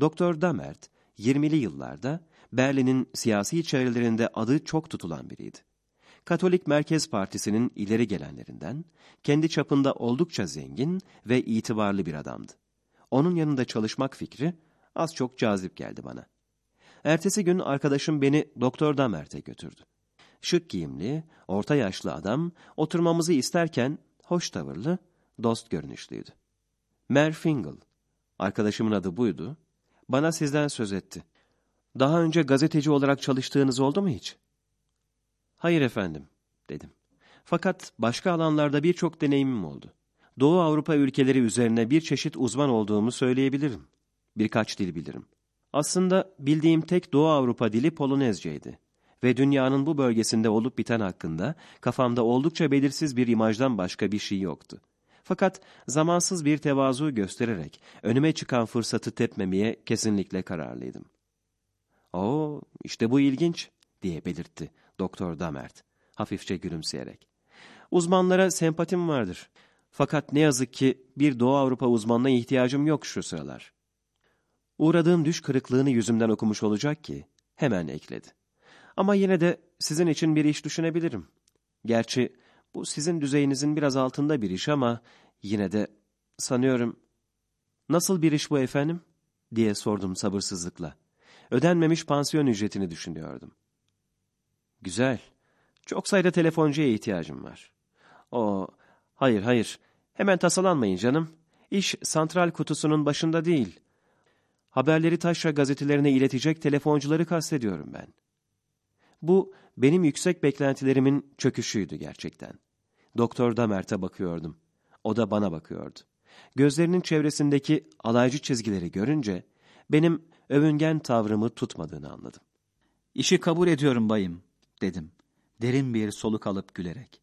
Doktor Damert, 20'li yıllarda Berlin'in siyasi çevrelerinde adı çok tutulan biriydi. Katolik Merkez Partisi'nin ileri gelenlerinden, kendi çapında oldukça zengin ve itibarlı bir adamdı. Onun yanında çalışmak fikri az çok cazip geldi bana. Ertesi gün arkadaşım beni Doktor Damert'e götürdü. Şık giyimli, orta yaşlı adam oturmamızı isterken hoş tavırlı, dost görünüşlüydü. Mer Fingal, arkadaşımın adı buydu, bana sizden söz etti. Daha önce gazeteci olarak çalıştığınız oldu mu hiç? Hayır efendim, dedim. Fakat başka alanlarda birçok deneyimim oldu. Doğu Avrupa ülkeleri üzerine bir çeşit uzman olduğumu söyleyebilirim. Birkaç dil bilirim. Aslında bildiğim tek Doğu Avrupa dili Polonezceydi. Ve dünyanın bu bölgesinde olup biten hakkında kafamda oldukça belirsiz bir imajdan başka bir şey yoktu. Fakat zamansız bir tevazu göstererek önüme çıkan fırsatı tepmemeye kesinlikle kararlıydım. ''Oo, işte bu ilginç.'' diye belirtti Doktor Damert, hafifçe gülümseyerek. ''Uzmanlara sempatim vardır. Fakat ne yazık ki bir Doğu Avrupa uzmanına ihtiyacım yok şu sıralar. Uğradığım düş kırıklığını yüzümden okumuş olacak ki hemen ekledi. Ama yine de sizin için bir iş düşünebilirim. Gerçi bu sizin düzeyinizin biraz altında bir iş ama yine de sanıyorum... Nasıl bir iş bu efendim? diye sordum sabırsızlıkla. Ödenmemiş pansiyon ücretini düşünüyordum. Güzel. Çok sayıda telefoncuya ihtiyacım var. O, hayır hayır. Hemen tasalanmayın canım. İş santral kutusunun başında değil. Haberleri taşra gazetelerine iletecek telefoncuları kastediyorum ben. Bu benim yüksek beklentilerimin çöküşüydü gerçekten. Doktor Damert'e bakıyordum. O da bana bakıyordu. Gözlerinin çevresindeki alaycı çizgileri görünce benim övüngen tavrımı tutmadığını anladım. İşi kabul ediyorum bayım, dedim. Derin bir soluk alıp gülerek.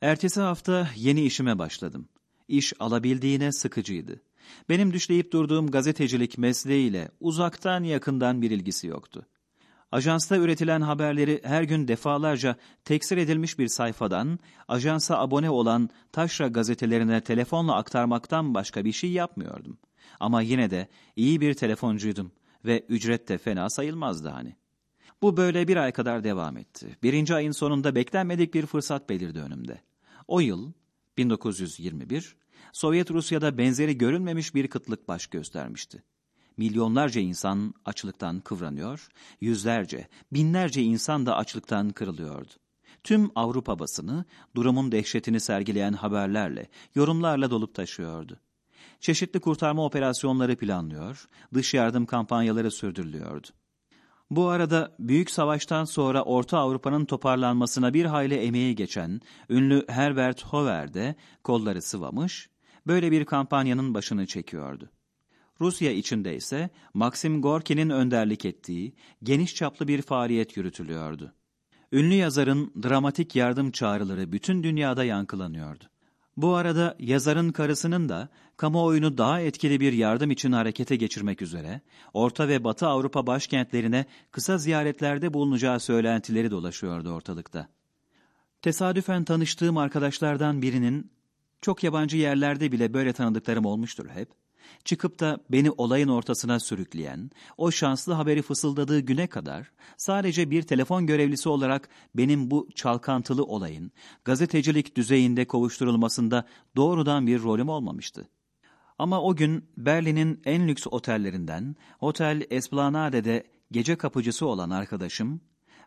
Ertesi hafta yeni işime başladım. İş alabildiğine sıkıcıydı. Benim düşleyip durduğum gazetecilik mesleğiyle uzaktan yakından bir ilgisi yoktu. Ajansta üretilen haberleri her gün defalarca teksir edilmiş bir sayfadan, ajansa abone olan taşra gazetelerine telefonla aktarmaktan başka bir şey yapmıyordum. Ama yine de iyi bir telefoncuydum ve ücret de fena sayılmazdı hani. Bu böyle bir ay kadar devam etti. Birinci ayın sonunda beklenmedik bir fırsat belirdi önümde. O yıl, 1921, Sovyet Rusya'da benzeri görülmemiş bir kıtlık baş göstermişti. Milyonlarca insan açlıktan kıvranıyor, yüzlerce, binlerce insan da açlıktan kırılıyordu. Tüm Avrupa basını durumun dehşetini sergileyen haberlerle, yorumlarla dolup taşıyordu. Çeşitli kurtarma operasyonları planlıyor, dış yardım kampanyaları sürdürülüyordu. Bu arada Büyük Savaş'tan sonra Orta Avrupa'nın toparlanmasına bir hayli emeği geçen ünlü Herbert Hoover de kolları sıvamış, böyle bir kampanyanın başını çekiyordu. Rusya içinde ise Maxim Gorki'nin önderlik ettiği geniş çaplı bir faaliyet yürütülüyordu. Ünlü yazarın dramatik yardım çağrıları bütün dünyada yankılanıyordu. Bu arada yazarın karısının da kamuoyunu daha etkili bir yardım için harekete geçirmek üzere Orta ve Batı Avrupa başkentlerine kısa ziyaretlerde bulunacağı söylentileri dolaşıyordu ortalıkta. Tesadüfen tanıştığım arkadaşlardan birinin çok yabancı yerlerde bile böyle tanıdıklarım olmuştur hep. Çıkıp da beni olayın ortasına sürükleyen, o şanslı haberi fısıldadığı güne kadar sadece bir telefon görevlisi olarak benim bu çalkantılı olayın gazetecilik düzeyinde kovuşturulmasında doğrudan bir rolüm olmamıştı. Ama o gün Berlin'in en lüks otellerinden Hotel Esplanade'de gece kapıcısı olan arkadaşım,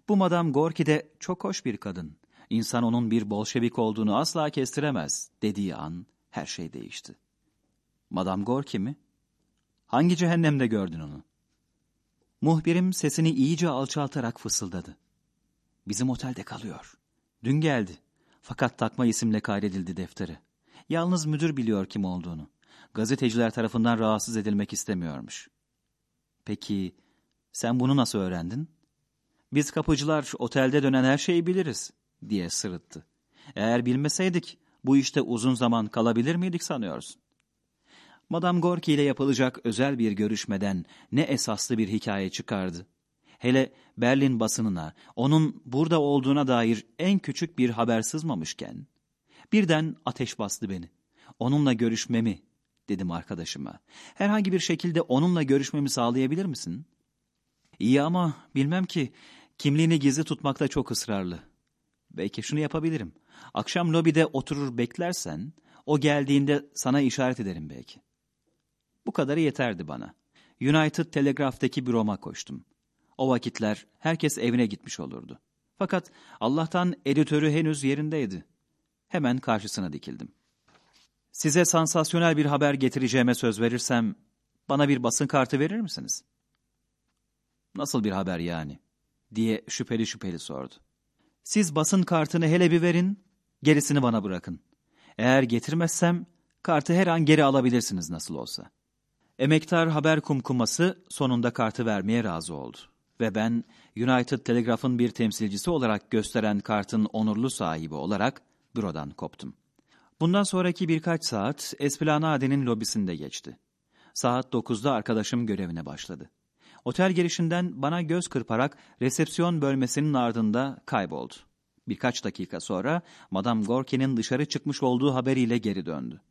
bu Madame Gorki de çok hoş bir kadın. İnsan onun bir bolşevik olduğunu asla kestiremez dediği an her şey değişti. Madame Gorki mi? Hangi cehennemde gördün onu? Muhbirim sesini iyice alçaltarak fısıldadı. Bizim otelde kalıyor. Dün geldi. Fakat takma isimle kaydedildi defteri. Yalnız müdür biliyor kim olduğunu. Gazeteciler tarafından rahatsız edilmek istemiyormuş. Peki sen bunu nasıl öğrendin? Biz kapıcılar otelde dönen her şeyi biliriz diye sırıttı. Eğer bilmeseydik bu işte uzun zaman kalabilir miydik sanıyorsun? Madame Gorki ile yapılacak özel bir görüşmeden ne esaslı bir hikaye çıkardı. Hele Berlin basınına onun burada olduğuna dair en küçük bir haber sızmamışken birden ateş bastı beni. Onunla görüşmemi, dedim arkadaşıma. Herhangi bir şekilde onunla görüşmemi sağlayabilir misin? İyi ama bilmem ki kimliğini gizli tutmakta çok ısrarlı. Belki şunu yapabilirim. Akşam lobide oturur beklersen o geldiğinde sana işaret ederim belki. Bu kadarı yeterdi bana. United Telegraph'taki büroma koştum. O vakitler herkes evine gitmiş olurdu. Fakat Allah'tan editörü henüz yerindeydi. Hemen karşısına dikildim. Size sansasyonel bir haber getireceğime söz verirsem bana bir basın kartı verir misiniz? Nasıl bir haber yani? diye şüpheli şüpheli sordu. Siz basın kartını hele bir verin, gerisini bana bırakın. Eğer getirmezsem kartı her an geri alabilirsiniz nasıl olsa. Emektar haber kumkuması sonunda kartı vermeye razı oldu. Ve ben United Telegraph'ın bir temsilcisi olarak gösteren kartın onurlu sahibi olarak bürodan koptum. Bundan sonraki birkaç saat Esplanade'nin lobisinde geçti. Saat 9'da arkadaşım görevine başladı. Otel girişinden bana göz kırparak resepsiyon bölmesinin ardında kayboldu. Birkaç dakika sonra Madame Gorki'nin dışarı çıkmış olduğu haberiyle geri döndü.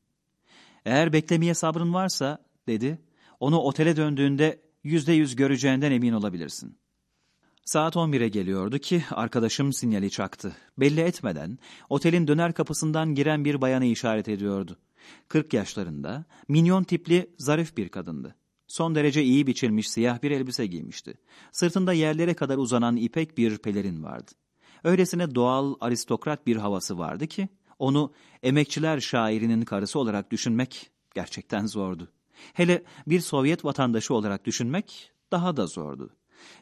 Eğer beklemeye sabrın varsa, dedi, onu otele döndüğünde yüzde yüz göreceğinden emin olabilirsin. Saat 11'e geliyordu ki arkadaşım sinyali çaktı. Belli etmeden otelin döner kapısından giren bir bayanı işaret ediyordu. 40 yaşlarında, minyon tipli, zarif bir kadındı. Son derece iyi biçilmiş siyah bir elbise giymişti. Sırtında yerlere kadar uzanan ipek bir pelerin vardı. Öylesine doğal, aristokrat bir havası vardı ki, onu emekçiler şairinin karısı olarak düşünmek gerçekten zordu. Hele bir Sovyet vatandaşı olarak düşünmek daha da zordu.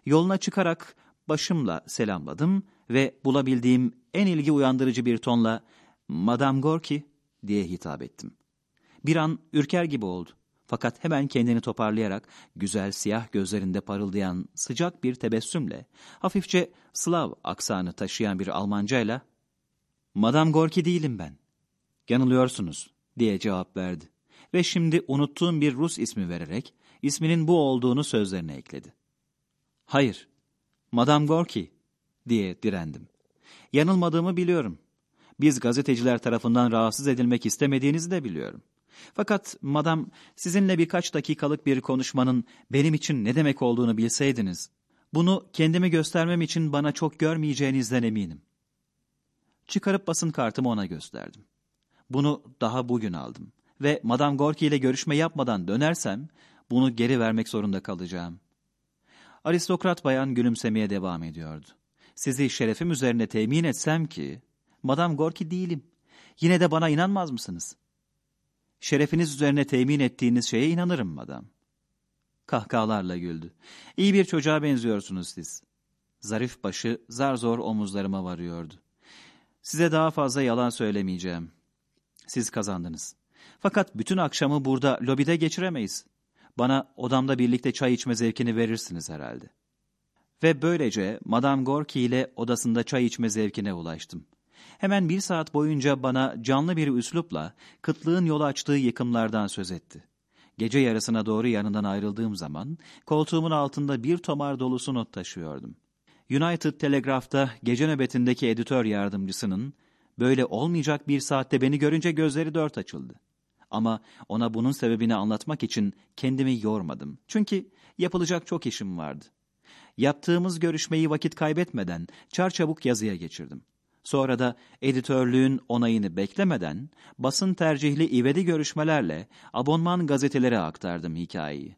Yoluna çıkarak başımla selamladım ve bulabildiğim en ilgi uyandırıcı bir tonla ''Madame Gorki'' diye hitap ettim. Bir an ürker gibi oldu. Fakat hemen kendini toparlayarak güzel siyah gözlerinde parıldayan sıcak bir tebessümle, hafifçe Slav aksanı taşıyan bir Almancayla ''Madame Gorki değilim ben. Yanılıyorsunuz.'' diye cevap verdi. Ve şimdi unuttuğum bir Rus ismi vererek isminin bu olduğunu sözlerine ekledi. Hayır, Madame Gorki diye direndim. Yanılmadığımı biliyorum. Biz gazeteciler tarafından rahatsız edilmek istemediğinizi de biliyorum. Fakat madam sizinle birkaç dakikalık bir konuşmanın benim için ne demek olduğunu bilseydiniz, bunu kendimi göstermem için bana çok görmeyeceğinizden eminim. Çıkarıp basın kartımı ona gösterdim. Bunu daha bugün aldım ve Madame Gorki ile görüşme yapmadan dönersem bunu geri vermek zorunda kalacağım. Aristokrat bayan gülümsemeye devam ediyordu. Sizi şerefim üzerine temin etsem ki, Madame Gorki değilim. Yine de bana inanmaz mısınız? Şerefiniz üzerine temin ettiğiniz şeye inanırım madam. Kahkahalarla güldü. İyi bir çocuğa benziyorsunuz siz. Zarif başı zar zor omuzlarıma varıyordu. Size daha fazla yalan söylemeyeceğim. Siz kazandınız. Fakat bütün akşamı burada lobide geçiremeyiz. Bana odamda birlikte çay içme zevkini verirsiniz herhalde. Ve böylece Madame Gorki ile odasında çay içme zevkine ulaştım. Hemen bir saat boyunca bana canlı bir üslupla kıtlığın yolu açtığı yıkımlardan söz etti. Gece yarısına doğru yanından ayrıldığım zaman koltuğumun altında bir tomar dolusu not taşıyordum. United Telegraph'ta gece nöbetindeki editör yardımcısının böyle olmayacak bir saatte beni görünce gözleri dört açıldı. Ama ona bunun sebebini anlatmak için kendimi yormadım. Çünkü yapılacak çok işim vardı. Yaptığımız görüşmeyi vakit kaybetmeden çarçabuk yazıya geçirdim. Sonra da editörlüğün onayını beklemeden basın tercihli ivedi görüşmelerle abonman gazetelere aktardım hikayeyi.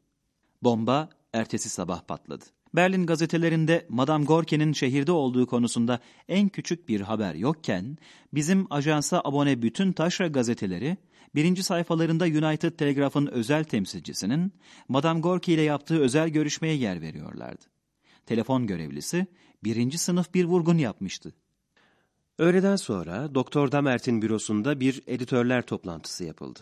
Bomba ertesi sabah patladı. Berlin gazetelerinde Madame Gorki'nin şehirde olduğu konusunda en küçük bir haber yokken, bizim ajansa abone bütün taşra gazeteleri, birinci sayfalarında United Telegraph'ın özel temsilcisinin Madame Gorki ile yaptığı özel görüşmeye yer veriyorlardı. Telefon görevlisi birinci sınıf bir vurgun yapmıştı. Öğleden sonra Doktor Damert'in bürosunda bir editörler toplantısı yapıldı.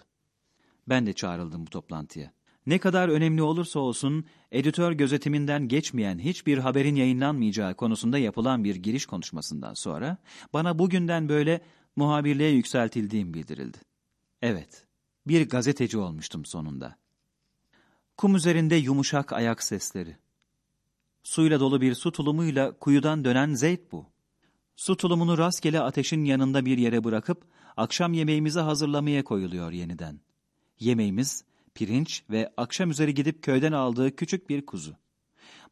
Ben de çağrıldım bu toplantıya. Ne kadar önemli olursa olsun editör gözetiminden geçmeyen hiçbir haberin yayınlanmayacağı konusunda yapılan bir giriş konuşmasından sonra bana bugünden böyle muhabirliğe yükseltildiğim bildirildi. Evet, bir gazeteci olmuştum sonunda. Kum üzerinde yumuşak ayak sesleri. Suyla dolu bir su tulumuyla kuyudan dönen Zeyt bu. Su tulumunu rastgele ateşin yanında bir yere bırakıp akşam yemeğimizi hazırlamaya koyuluyor yeniden. Yemeğimiz pirinç ve akşam üzeri gidip köyden aldığı küçük bir kuzu.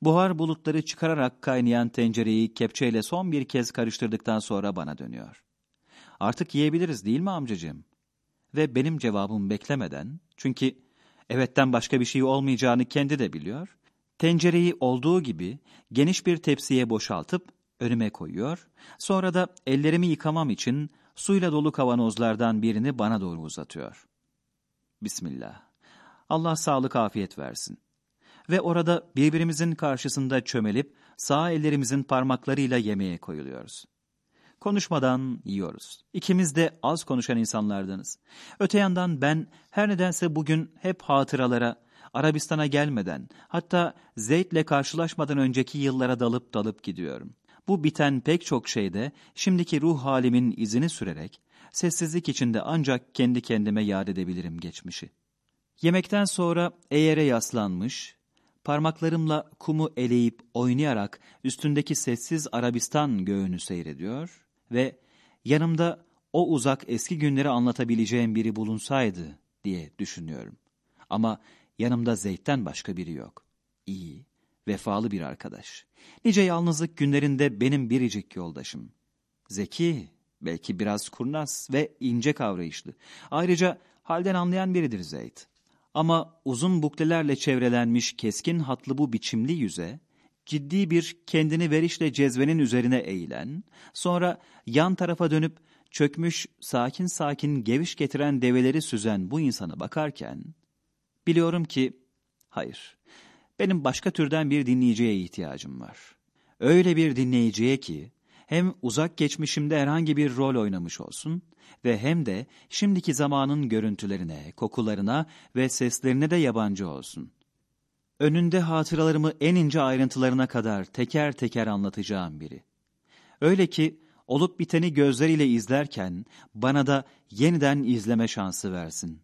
Buhar bulutları çıkararak kaynayan tencereyi kepçeyle son bir kez karıştırdıktan sonra bana dönüyor. Artık yiyebiliriz değil mi amcacığım? Ve benim cevabımı beklemeden, çünkü evetten başka bir şey olmayacağını kendi de biliyor, tencereyi olduğu gibi geniş bir tepsiye boşaltıp önüme koyuyor, sonra da ellerimi yıkamam için suyla dolu kavanozlardan birini bana doğru uzatıyor. Bismillah. Allah sağlık afiyet versin. Ve orada birbirimizin karşısında çömelip sağ ellerimizin parmaklarıyla yemeğe koyuluyoruz. Konuşmadan yiyoruz. İkimiz de az konuşan insanlardanız. Öte yandan ben her nedense bugün hep hatıralara, Arabistan'a gelmeden, hatta Zeyd'le karşılaşmadan önceki yıllara dalıp dalıp gidiyorum. Bu biten pek çok şeyde şimdiki ruh halimin izini sürerek, sessizlik içinde ancak kendi kendime yad edebilirim geçmişi. Yemekten sonra eğere yaslanmış, parmaklarımla kumu eleyip oynayarak üstündeki sessiz Arabistan göğünü seyrediyor ve yanımda o uzak eski günleri anlatabileceğim biri bulunsaydı diye düşünüyorum. Ama yanımda Zeyd'den başka biri yok. İyi, vefalı bir arkadaş. Nice yalnızlık günlerinde benim biricik yoldaşım. Zeki, belki biraz kurnaz ve ince kavrayışlı. Ayrıca halden anlayan biridir Zeyd. Ama uzun buklelerle çevrelenmiş keskin hatlı bu biçimli yüze, ciddi bir kendini verişle cezvenin üzerine eğilen, sonra yan tarafa dönüp çökmüş sakin sakin geviş getiren develeri süzen bu insana bakarken, biliyorum ki, hayır, benim başka türden bir dinleyiciye ihtiyacım var. Öyle bir dinleyiciye ki, hem uzak geçmişimde herhangi bir rol oynamış olsun ve hem de şimdiki zamanın görüntülerine, kokularına ve seslerine de yabancı olsun. Önünde hatıralarımı en ince ayrıntılarına kadar teker teker anlatacağım biri. Öyle ki olup biteni gözleriyle izlerken bana da yeniden izleme şansı versin.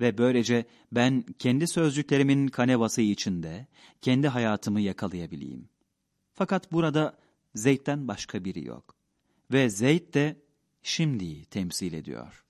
Ve böylece ben kendi sözcüklerimin kanevası içinde kendi hayatımı yakalayabileyim. Fakat burada Zeyd'den başka biri yok. Ve Zeyd de şimdiyi temsil ediyor.